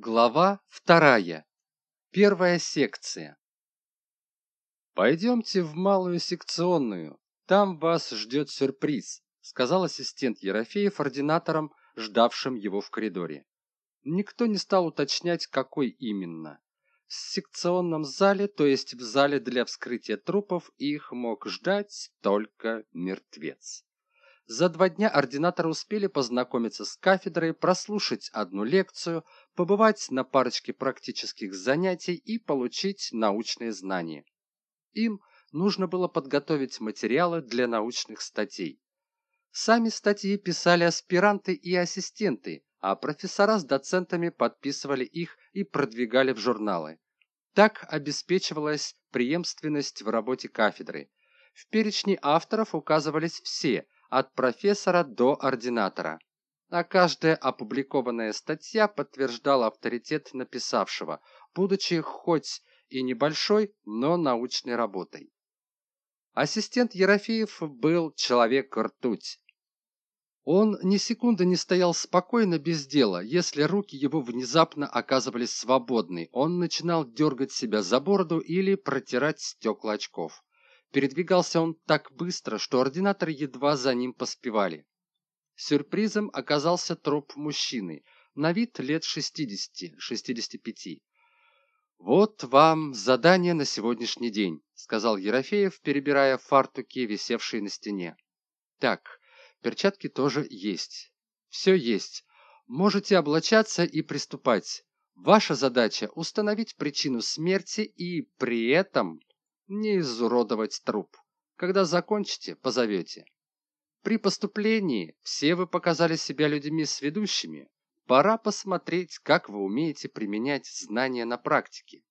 Глава вторая. Первая секция. «Пойдемте в малую секционную, там вас ждет сюрприз», сказал ассистент Ерофеев ординаторам, ждавшим его в коридоре. Никто не стал уточнять, какой именно. В секционном зале, то есть в зале для вскрытия трупов, их мог ждать только мертвец. За два дня ординаторы успели познакомиться с кафедрой, прослушать одну лекцию, побывать на парочке практических занятий и получить научные знания. Им нужно было подготовить материалы для научных статей. Сами статьи писали аспиранты и ассистенты, а профессора с доцентами подписывали их и продвигали в журналы. Так обеспечивалась преемственность в работе кафедры. В перечне авторов указывались все – от профессора до ординатора. А каждая опубликованная статья подтверждала авторитет написавшего, будучи хоть и небольшой, но научной работой. Ассистент Ерофеев был человек-ртуть. Он ни секунды не стоял спокойно без дела. Если руки его внезапно оказывались свободны, он начинал дергать себя за бороду или протирать стекла очков. Передвигался он так быстро, что ординаторы едва за ним поспевали. Сюрпризом оказался труп мужчины, на вид лет 60-65. «Вот вам задание на сегодняшний день», — сказал Ерофеев, перебирая фартуки, висевшие на стене. «Так, перчатки тоже есть. Все есть. Можете облачаться и приступать. Ваша задача — установить причину смерти и при этом не изуродовать труп. Когда закончите, позовете. При поступлении все вы показали себя людьми сведущими. Пора посмотреть, как вы умеете применять знания на практике.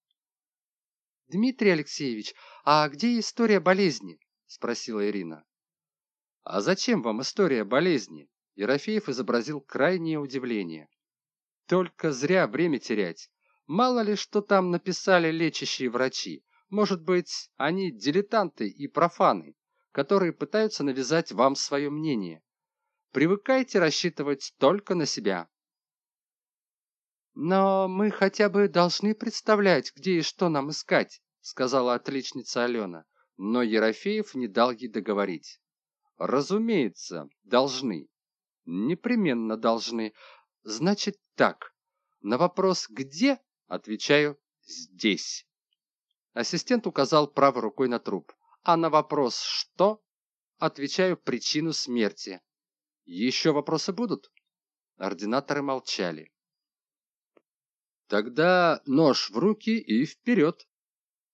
«Дмитрий Алексеевич, а где история болезни?» – спросила Ирина. «А зачем вам история болезни?» Ерофеев изобразил крайнее удивление. «Только зря время терять. Мало ли, что там написали лечащие врачи. Может быть, они дилетанты и профаны, которые пытаются навязать вам свое мнение. Привыкайте рассчитывать только на себя. «Но мы хотя бы должны представлять, где и что нам искать», сказала отличница Алена. Но Ерофеев не дал ей договорить. «Разумеется, должны. Непременно должны. Значит так. На вопрос «где?» отвечаю «здесь». Ассистент указал правой рукой на труп. А на вопрос «что?» отвечаю причину смерти. Еще вопросы будут? Ординаторы молчали. Тогда нож в руки и вперед,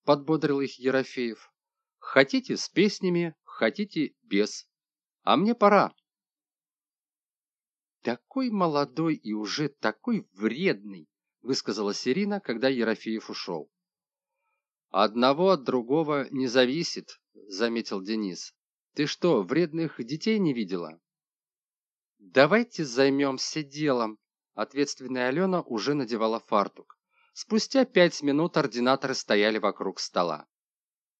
подбодрил их Ерофеев. Хотите с песнями, хотите без. А мне пора. Такой молодой и уже такой вредный, высказалась Ирина, когда Ерофеев ушел. «Одного от другого не зависит», — заметил Денис. «Ты что, вредных детей не видела?» «Давайте займемся делом», — ответственная Алена уже надевала фартук. Спустя пять минут ординаторы стояли вокруг стола.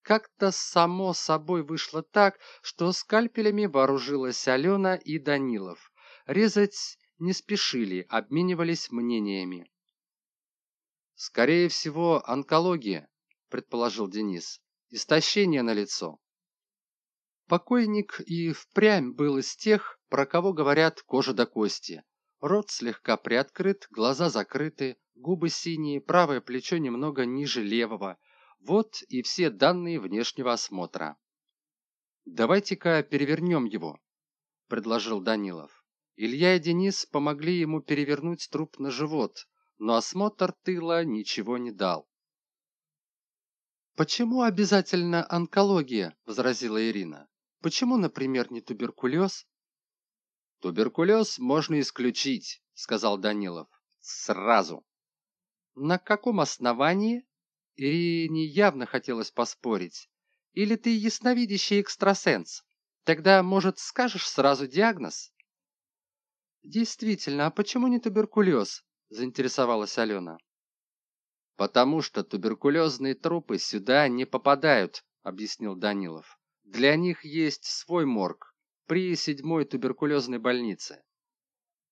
Как-то само собой вышло так, что скальпелями вооружилась Алена и Данилов. Резать не спешили, обменивались мнениями. «Скорее всего, онкология», предположил Денис. Истощение на лицо. Покойник и впрямь был из тех, про кого говорят кожа до кости. Рот слегка приоткрыт, глаза закрыты, губы синие, правое плечо немного ниже левого. Вот и все данные внешнего осмотра. «Давайте-ка перевернем его», — предложил Данилов. Илья и Денис помогли ему перевернуть труп на живот, но осмотр тыла ничего не дал. «Почему обязательно онкология?» – возразила Ирина. «Почему, например, не туберкулез?» «Туберкулез можно исключить», – сказал Данилов. «Сразу». «На каком основании?» Ирине явно хотелось поспорить. «Или ты ясновидящий экстрасенс? Тогда, может, скажешь сразу диагноз?» «Действительно, а почему не туберкулез?» – заинтересовалась Алена. «Потому что туберкулезные трупы сюда не попадают», — объяснил Данилов. «Для них есть свой морг при седьмой туберкулезной больнице».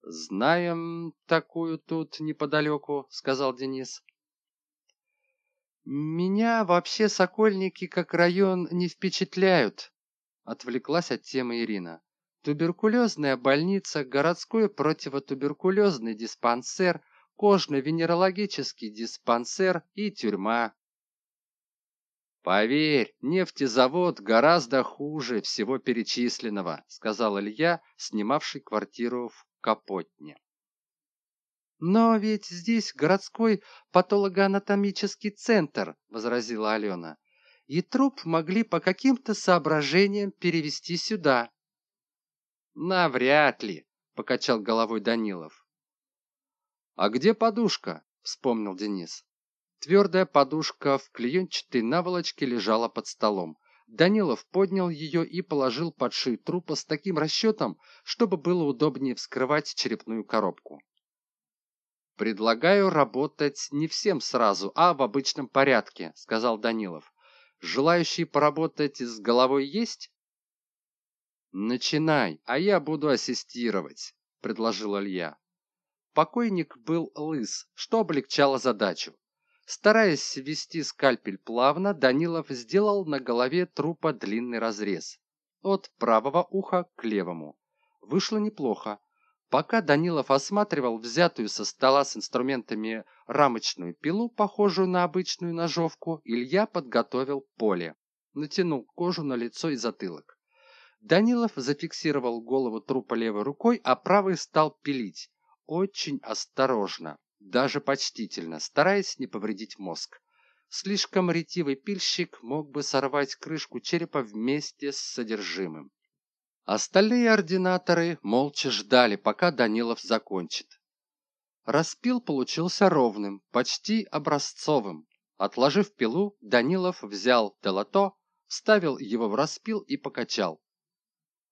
знаем такую тут неподалеку сказал денис меня вообще сокольники как район не впечатляют отвлеклась от темы ирина туберкулезная больница городской противотуберкулезный диспансер кожно-венерологический диспансер и тюрьма. Поверь нефтезавод гораздо хуже всего перечисленного сказал илья снимавший квартиру в капотне. Но ведь здесь городской патологоанатомический центр возразила алена. И труп могли по каким-то соображениям перевести сюда навряд ли покачал головой данилов а где подушка вспомнил денис. Твердая подушка в клеенчатой наволочке лежала под столом. Данилов поднял ее и положил под шею трупа с таким расчетом чтобы было удобнее вскрывать черепную коробку. Предлагаю работать не всем сразу а в обычном порядке сказал данилов. Желающие поработать с головой есть? Начинай а я буду ассистировать предложил илья покойник был лыс что облегчало задачу. Стараясь вести скальпель плавно данилов сделал на голове трупа длинный разрез. От правого уха к левому. Вышло неплохо. Пока данилов осматривал взятую со стола с инструментами рамочную пилу похожую на обычную ножовку илья подготовил поле. Натянул кожу на лицо и затылок. Данилов зафиксировал голову трупа левой рукой, а правой стал пилить. Очень осторожно, даже почтительно, стараясь не повредить мозг. Слишком ретивый пильщик мог бы сорвать крышку черепа вместе с содержимым. Остальные ординаторы молча ждали, пока Данилов закончит. Распил получился ровным, почти образцовым. Отложив пилу, Данилов взял долото, вставил его в распил и покачал.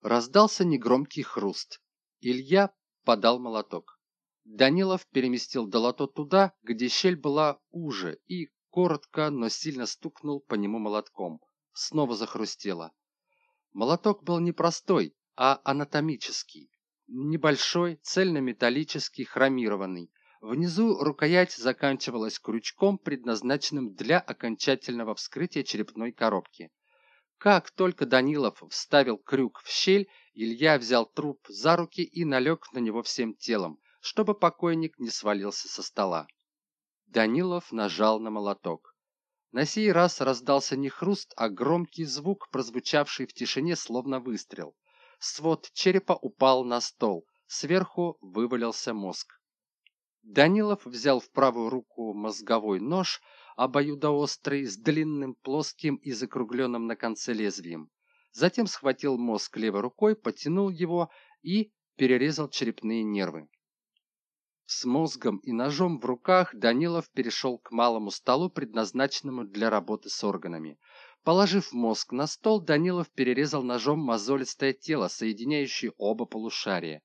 Раздался негромкий хруст. Илья подал молоток. Данилов переместил долото туда, где щель была уже, и коротко, но сильно стукнул по нему молотком. Снова захрустело. Молоток был не простой, а анатомический. Небольшой, цельнометаллический, хромированный. Внизу рукоять заканчивалась крючком, предназначенным для окончательного вскрытия черепной коробки. Как только Данилов вставил крюк в щель, Илья взял труп за руки и налег на него всем телом, чтобы покойник не свалился со стола. Данилов нажал на молоток. На сей раз раздался не хруст, а громкий звук, прозвучавший в тишине, словно выстрел. Свод черепа упал на стол, сверху вывалился мозг. Данилов взял в правую руку мозговой нож, обоюдоострый, с длинным, плоским и закругленным на конце лезвием. Затем схватил мозг левой рукой, потянул его и перерезал черепные нервы. С мозгом и ножом в руках Данилов перешел к малому столу, предназначенному для работы с органами. Положив мозг на стол, Данилов перерезал ножом мозолистое тело, соединяющее оба полушария,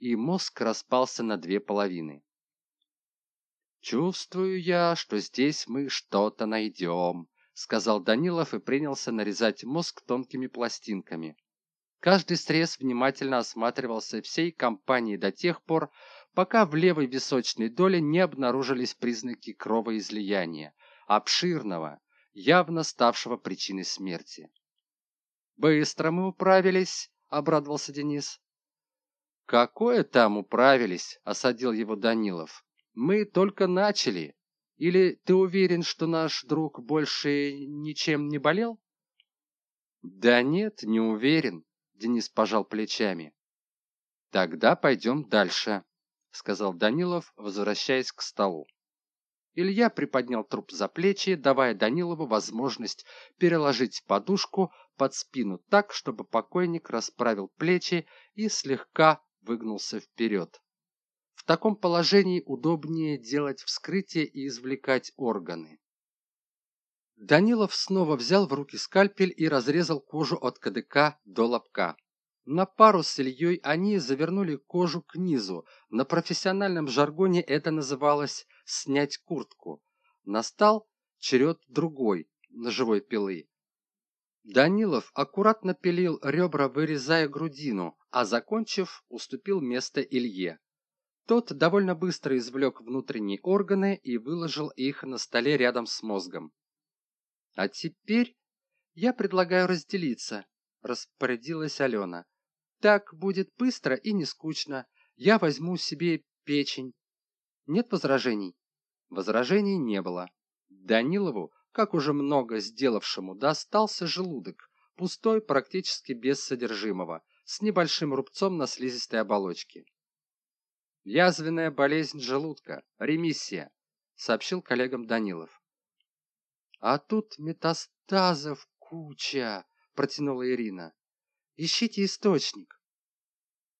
и мозг распался на две половины. «Чувствую я, что здесь мы что-то найдем», — сказал Данилов и принялся нарезать мозг тонкими пластинками. Каждый срез внимательно осматривался всей компанией до тех пор, пока в левой височной доле не обнаружились признаки кровоизлияния, обширного, явно ставшего причиной смерти. «Быстро мы управились», — обрадовался Денис. «Какое там управились?» — осадил его Данилов мы только начали или ты уверен что наш друг больше ничем не болел да нет не уверен денис пожал плечами тогда пойдем дальше сказал данилов возвращаясь к столу илья приподнял труп за плечи давая данилову возможность переложить подушку под спину так чтобы покойник расправил плечи и слегка выгнулся вперед в таком положении удобнее делать вскрытие и извлекать органы. Данилов снова взял в руки скальпель и разрезал кожу от КДК до лобка. На пару с Ильей они завернули кожу к низу. На профессиональном жаргоне это называлось «снять куртку». Настал черед другой, ножевой пилы. Данилов аккуратно пилил ребра, вырезая грудину, а закончив, уступил место Илье. Тот довольно быстро извлек внутренние органы и выложил их на столе рядом с мозгом. «А теперь я предлагаю разделиться», — распорядилась Алена. «Так будет быстро и не скучно. Я возьму себе печень». «Нет возражений?» Возражений не было. Данилову, как уже много сделавшему, достался желудок, пустой практически без содержимого, с небольшим рубцом на слизистой оболочке. «Язвенная болезнь желудка, ремиссия», — сообщил коллегам Данилов. «А тут метастазов куча», — протянула Ирина. «Ищите источник».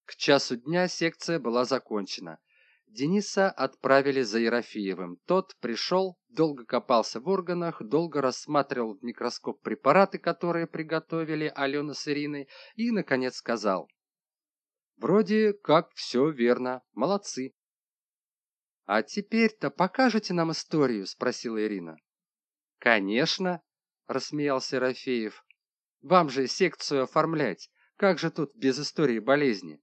К часу дня секция была закончена. Дениса отправили за Ерофеевым. Тот пришел, долго копался в органах, долго рассматривал в микроскоп препараты, которые приготовили Алена с Ириной, и, наконец, сказал. «Вроде как все верно. Молодцы». «А теперь-то покажете нам историю?» – спросила Ирина. «Конечно», – рассмеялся Ерофеев. «Вам же секцию оформлять. Как же тут без истории болезни?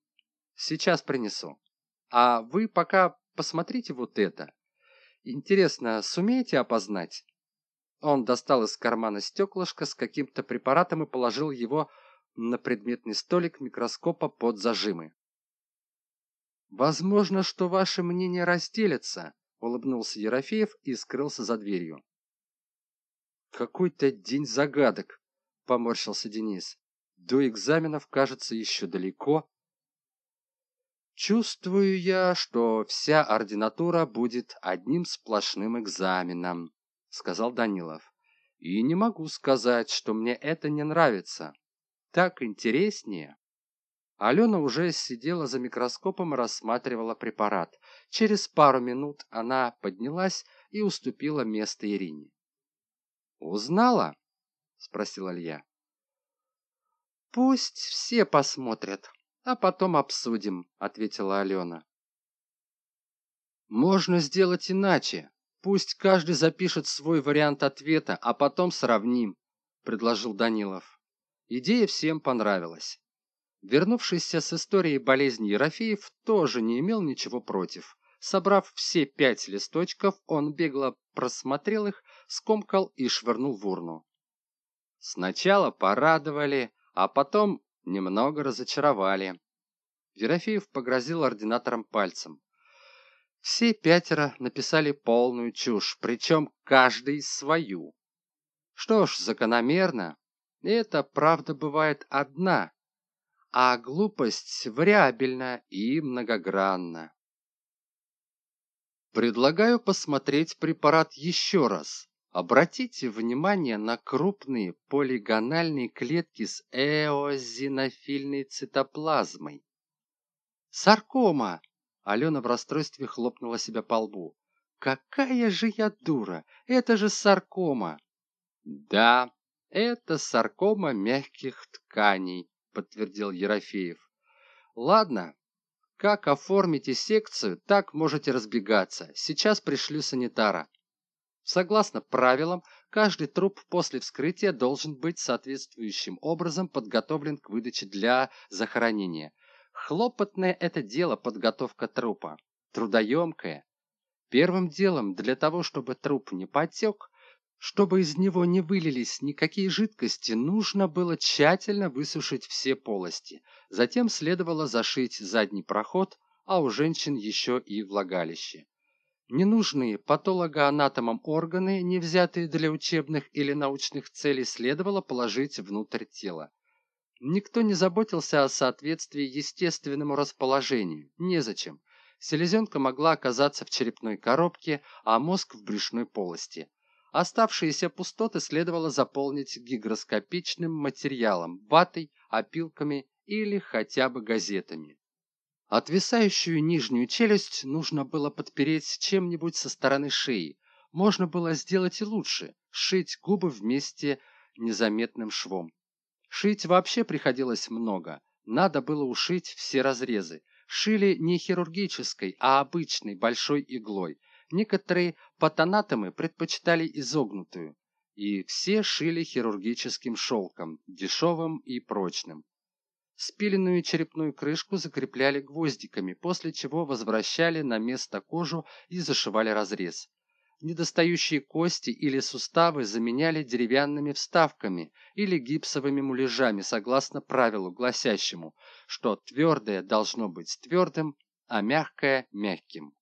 Сейчас принесу». А вы пока посмотрите вот это. Интересно, сумеете опознать? Он достал из кармана стеклышко с каким-то препаратом и положил его на предметный столик микроскопа под зажимы. «Возможно, что ваши мнения разделятся», — улыбнулся Ерофеев и скрылся за дверью. «Какой-то день загадок», — поморщился Денис. «До экзаменов, кажется, еще далеко». Чувствую я, что вся ординатура будет одним сплошным экзаменом, сказал Данилов. И не могу сказать, что мне это не нравится. Так интереснее. Алена уже сидела за микроскопом и рассматривала препарат. Через пару минут она поднялась и уступила место Ирине. «Узнала?» — спросил Илья. «Пусть все посмотрят», а потом обсудим», — ответила Алена. «Можно сделать иначе. Пусть каждый запишет свой вариант ответа, а потом сравним», — предложил Данилов. Идея всем понравилась. Вернувшийся с историей болезни Ерофеев тоже не имел ничего против. Собрав все пять листочков, он бегло просмотрел их, скомкал и швырнул в урну. Сначала порадовали, а потом немного разочаровали. Ерофеев погрозил ординатором пальцем. Все пятеро написали полную чушь, причем каждый свою. Что ж, закономерно, это правда бывает одна, а глупость вариабельна и многогранна. Предлагаю посмотреть препарат еще раз. Обратите внимание на крупные полигональные клетки с эозинофильной цитоплазмой. Саркома! Алена в расстройстве хлопнула себя по лбу. Какая же я дура! Это же саркома! Да, это саркома мягких тканей, подтвердил Ерофеев. Ладно, как оформите секцию, так можете разбегаться. Сейчас пришлю санитара. Согласно правилам, каждый труп после вскрытия должен быть соответствующим образом подготовлен к выдаче для захоронения. Хлопотное это дело подготовка трупа, трудоемкое. Первым делом для того, чтобы труп не потек, чтобы из него не вылились никакие жидкости, нужно было тщательно высушить все полости. Затем следовало зашить задний проход, а у женщин еще и влагалище. Ненужные патологоанатомам органы, не взятые для учебных или научных целей, следовало положить внутрь тела. Никто не заботился о соответствии естественному расположению. Незачем. Селезенка могла оказаться в черепной коробке, а мозг в брюшной полости. Оставшиеся пустоты следовало заполнить гигроскопичным материалом, ватой, опилками или хотя бы газетами. Отвисающую нижнюю челюсть нужно было подпереть чем-нибудь со стороны шеи. Можно было сделать и лучше – сшить губы вместе незаметным швом. Шить вообще приходилось много. Надо было ушить все разрезы. Шили не хирургической, а обычной большой иглой. Некоторые патанатомы предпочитали изогнутую. И все шили хирургическим шелком, дешевым и прочным. Спиленную черепную крышку закрепляли гвоздиками, после чего возвращали на место кожу и зашивали разрез. Недостающие кости или суставы заменяли деревянными вставками или гипсовыми муляжами согласно правилу, гласящему, что твердое должно быть твердым, а мягкое – мягким.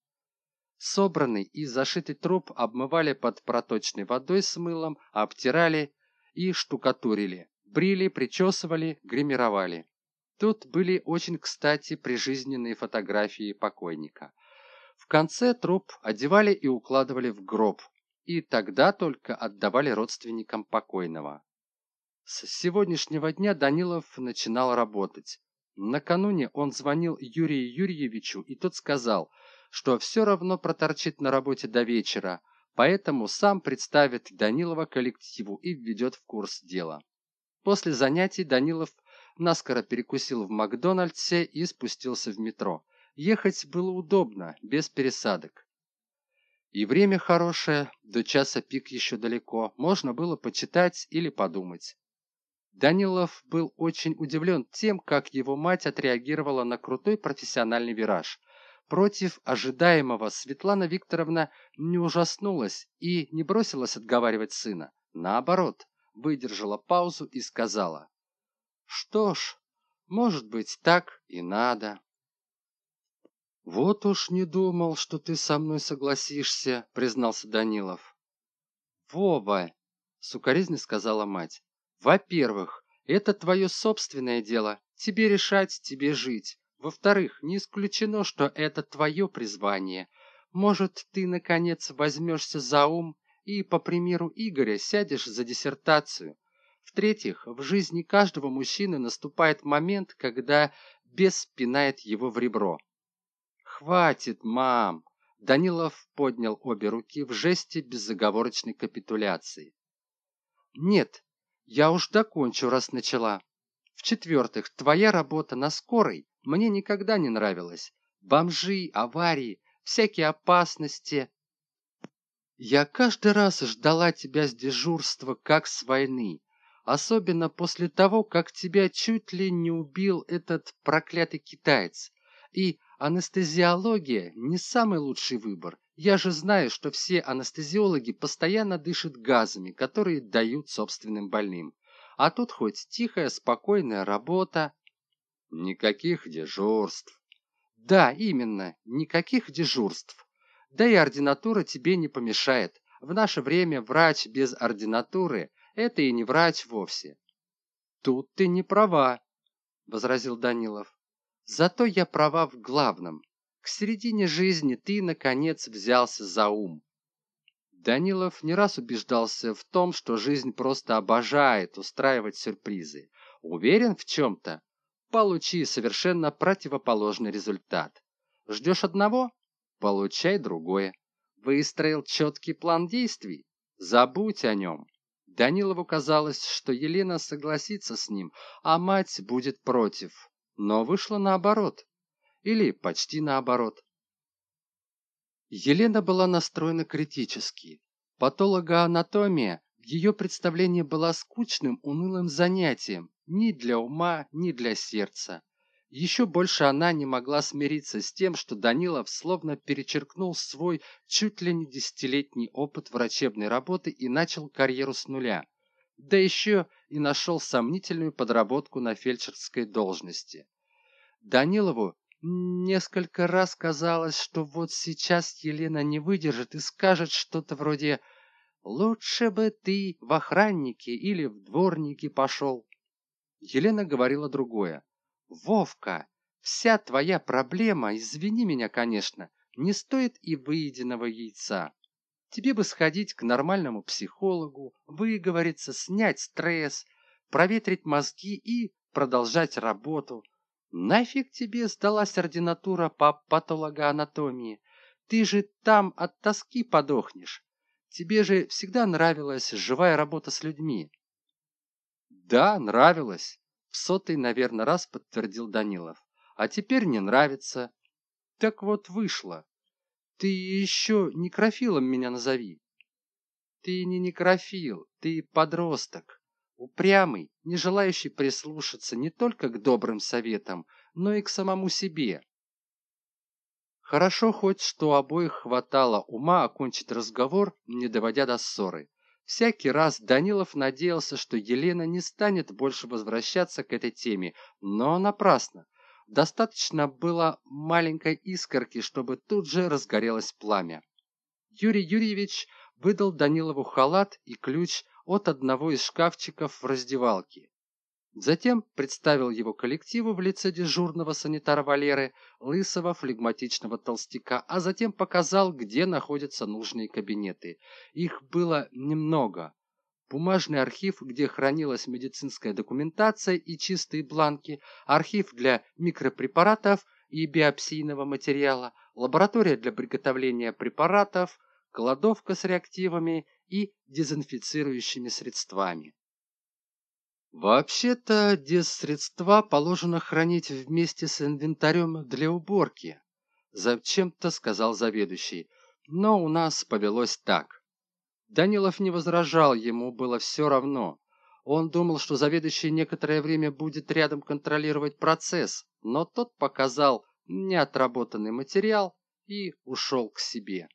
Собранный и зашитый труп обмывали под проточной водой с мылом, обтирали и штукатурили, брили, причесывали, гримировали. Тут были очень кстати прижизненные фотографии покойника. В конце труп одевали и укладывали в гроб, и тогда только отдавали родственникам покойного. С сегодняшнего дня Данилов начинал работать. Накануне он звонил Юрию Юрьевичу, и тот сказал, что все равно проторчит на работе до вечера, поэтому сам представит Данилова коллективу и введет в курс дела. После занятий Данилов наскоро перекусил в Макдональдсе и спустился в метро. Ехать было удобно, без пересадок. И время хорошее, до часа пик еще далеко, можно было почитать или подумать. Данилов был очень удивлен тем, как его мать отреагировала на крутой профессиональный вираж. Против ожидаемого Светлана Викторовна не ужаснулась и не бросилась отговаривать сына. Наоборот, выдержала паузу и сказала. Что ж, может быть, так и надо. Вот уж не думал, что ты со мной согласишься, признался Данилов. Вова, сукоризной сказала мать. Во-первых, это твое собственное дело, тебе решать, тебе жить. Во-вторых, не исключено, что это твое призвание. Может, ты, наконец, возьмешься за ум и, по примеру Игоря, сядешь за диссертацию. В-третьих, в жизни каждого мужчины наступает момент, когда бес пинает его в ребро. «Хватит, мам!» Данилов поднял обе руки в жесте безоговорочной капитуляции. «Нет, я уж докончу, раз начала. В-четвертых, твоя работа на скорой мне никогда не нравилась. Бомжи, аварии, всякие опасности. Я каждый раз ждала тебя с дежурства, как с войны. Особенно после того, как тебя чуть ли не убил этот проклятый китаец. И анестезиология не самый лучший выбор. Я же знаю, что все анестезиологи постоянно дышат газами, которые дают собственным больным. А тут хоть тихая, спокойная работа. Никаких дежурств. Да, именно, никаких дежурств. Да и ординатура тебе не помешает. В наше время врач без ординатуры это и не врач вовсе. Тут ты не права, возразил Данилов. Зато я права в главном. К середине жизни ты, наконец, взялся за ум. Данилов не раз убеждался в том, что жизнь просто обожает устраивать сюрпризы. Уверен в чем-то? Получи совершенно противоположный результат. Ждешь одного? Получай другое. Выстроил четкий план действий? Забудь о нем. Данилову казалось, что Елена согласится с ним, а мать будет против. Но вышло наоборот. Или почти наоборот. Елена была настроена критически. Патологоанатомия в ее представлении была скучным, унылым занятием ни для ума, ни для сердца. Еще больше она не могла смириться с тем, что Данилов словно перечеркнул свой чуть ли не десятилетний опыт врачебной работы и начал карьеру с нуля. Да еще и нашел сомнительную подработку на фельдшерской должности. Данилову несколько раз казалось, что вот сейчас Елена не выдержит и скажет что-то вроде «Лучше бы ты в охранники или в дворники пошел». Елена говорила другое. Вовка, вся твоя проблема, извини меня, конечно, не стоит и выеденного яйца. Тебе бы сходить к нормальному психологу, выговориться, снять стресс, проветрить мозги и продолжать работу. Нафиг тебе сдалась ординатура по патологоанатомии? Ты же там от тоски подохнешь. Тебе же всегда нравилась живая работа с людьми. Да, нравилась сотый, наверное, раз подтвердил Данилов. А теперь не нравится. Так вот вышло. Ты еще некрофилом меня назови. Ты не некрофил, ты подросток. упрямый, не желающий прислушаться не только к добрым советам, но и к самому себе. Хорошо хоть, что обоих хватало ума окончить разговор, не доводя до ссоры. Всякий раз Данилов надеялся, что Елена не станет больше возвращаться к этой теме, но напрасно. Достаточно было маленькой искорки, чтобы тут же разгорелось пламя. Юрий Юрьевич выдал Данилову халат и ключ от одного из шкафчиков в раздевалке. Затем представил его коллективу в лице дежурного санитара Валеры, лысого флегматичного толстяка, а затем показал, где находятся нужные кабинеты. Их было немного. Бумажный архив, где хранилась медицинская документация и чистые бланки, архив для микропрепаратов и биопсийного материала, лаборатория для приготовления препаратов, кладовка с реактивами и дезинфицирующими средствами. Вообще-то дезсредства положено хранить вместе с инвентарем для уборки, зачем-то сказал заведующий, но у нас повелось так. Данилов не возражал, ему было все равно. Он думал, что заведующий некоторое время будет рядом контролировать процесс, но тот показал неотработанный материал и ушел к себе.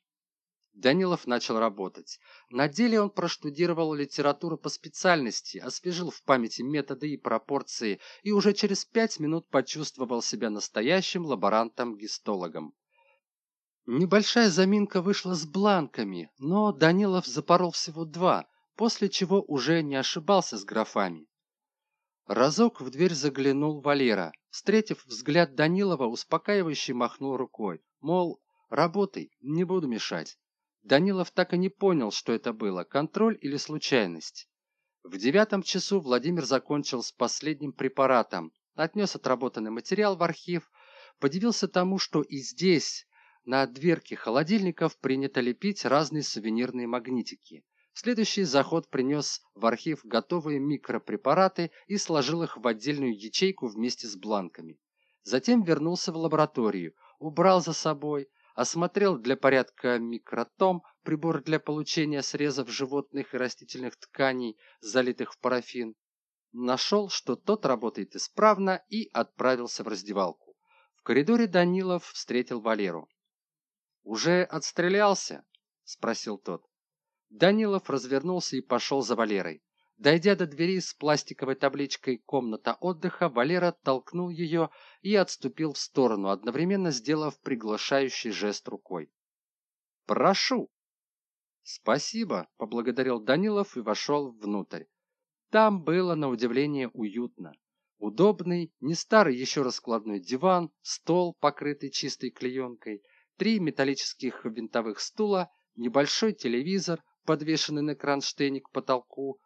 Данилов начал работать. На деле он проштудировал литературу по специальности, освежил в памяти методы и пропорции и уже через пять минут почувствовал себя настоящим лаборантом-гистологом. Небольшая заминка вышла с бланками, но Данилов запорол всего два, после чего уже не ошибался с графами. Разок в дверь заглянул Валера. Встретив взгляд Данилова, успокаивающе махнул рукой, мол, работай, не буду мешать. Данилов так и не понял, что это было, контроль или случайность. В девятом часу Владимир закончил с последним препаратом, отнес отработанный материал в архив, подивился тому, что и здесь, на дверке холодильников, принято лепить разные сувенирные магнитики. Следующий заход принес в архив готовые микропрепараты и сложил их в отдельную ячейку вместе с бланками. Затем вернулся в лабораторию, убрал за собой, осмотрел для порядка микротом, прибор для получения срезов животных и растительных тканей, залитых в парафин. Нашел, что тот работает исправно и отправился в раздевалку. В коридоре Данилов встретил Валеру. «Уже отстрелялся?» – спросил тот. Данилов развернулся и пошел за Валерой. Дойдя до двери с пластиковой табличкой «Комната отдыха», Валера толкнул ее и отступил в сторону, одновременно сделав приглашающий жест рукой. «Прошу!» «Спасибо», — поблагодарил Данилов и вошел внутрь. Там было, на удивление, уютно. Удобный, не старый еще раскладной диван, стол, покрытый чистой клеенкой, три металлических винтовых стула, небольшой телевизор, подвешенный на кронштейне к потолку,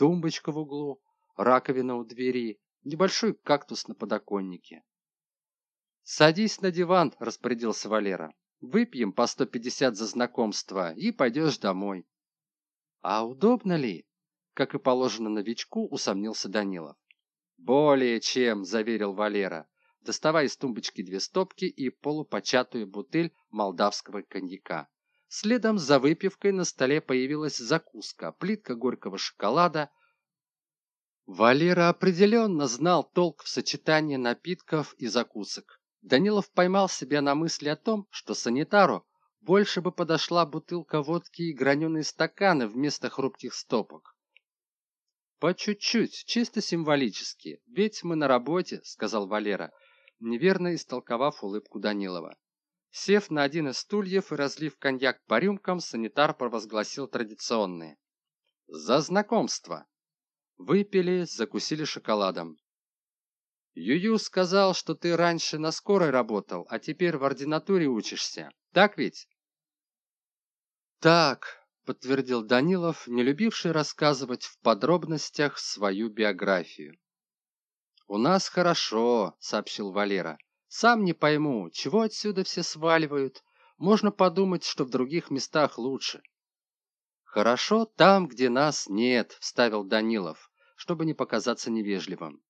тумбочка в углу, раковина у двери, небольшой кактус на подоконнике. «Садись на диван», – распорядился Валера. «Выпьем по 150 за знакомство и пойдешь домой». «А удобно ли?» – как и положено новичку, усомнился Данилов. «Более чем», – заверил Валера, доставая из тумбочки две стопки и полупочатую бутыль молдавского коньяка. Следом за выпивкой на столе появилась закуска, плитка горького шоколада. Валера определенно знал толк в сочетании напитков и закусок. Данилов поймал себя на мысли о том, что санитару больше бы подошла бутылка водки и граненые стаканы вместо хрупких стопок. «По чуть-чуть, чисто символически, ведь мы на работе», — сказал Валера, неверно истолковав улыбку Данилова. Сев на один из стульев и разлив коньяк по рюмкам, санитар провозгласил традиционные. «За знакомство!» Выпили, закусили шоколадом. Юю сказал, что ты раньше на скорой работал, а теперь в ординатуре учишься. Так ведь? Так, подтвердил Данилов, не любивший рассказывать в подробностях свою биографию. У нас хорошо, сообщил Валера. Сам не пойму, чего отсюда все сваливают. Можно подумать, что в других местах лучше. Хорошо там, где нас нет, вставил Данилов, чтобы не показаться невежливым.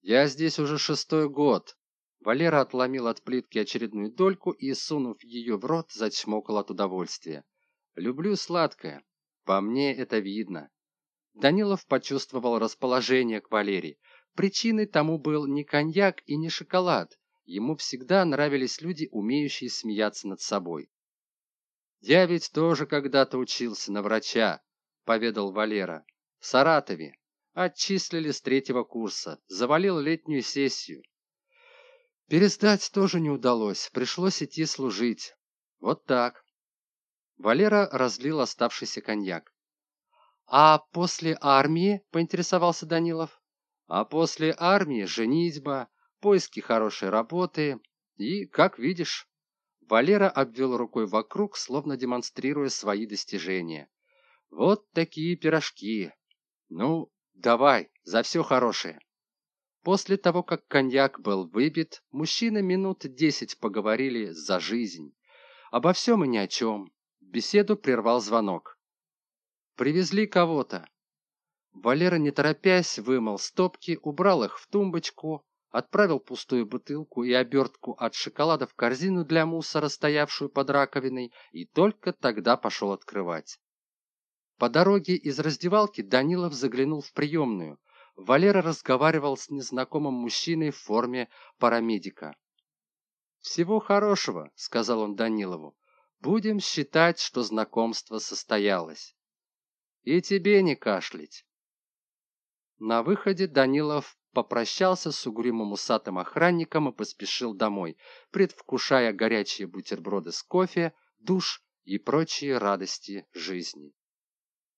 Я здесь уже шестой год. Валера отломил от плитки очередную дольку и, сунув ее в рот, зачмокал от удовольствия. Люблю сладкое. По мне это видно. Данилов почувствовал расположение к Валерии. Причиной тому был не коньяк и не шоколад. Ему всегда нравились люди, умеющие смеяться над собой. «Я ведь тоже когда-то учился на врача», — поведал Валера. «В Саратове. Отчислили с третьего курса. Завалил летнюю сессию. Пересдать тоже не удалось. Пришлось идти служить. Вот так». Валера разлил оставшийся коньяк. «А после армии?» — поинтересовался Данилов. «А после армии женитьба, поиски хорошей работы и, как видишь, Валера обвел рукой вокруг, словно демонстрируя свои достижения. «Вот такие пирожки! Ну, давай, за все хорошее!» После того, как коньяк был выпит, мужчины минут десять поговорили за жизнь. Обо всем и ни о чем. Беседу прервал звонок. «Привезли кого-то». Валера, не торопясь, вымыл стопки, убрал их в тумбочку, отправил пустую бутылку и обертку от шоколада в корзину для мусора, стоявшую под раковиной, и только тогда пошел открывать. По дороге из раздевалки Данилов заглянул в приемную. Валера разговаривал с незнакомым мужчиной в форме парамедика. «Всего хорошего», — сказал он Данилову. «Будем считать, что знакомство состоялось». «И тебе не кашлять». На выходе Данилов попрощался с угрюмым усатым охранником и поспешил домой, предвкушая горячие бутерброды с кофе, душ и прочие радости жизни.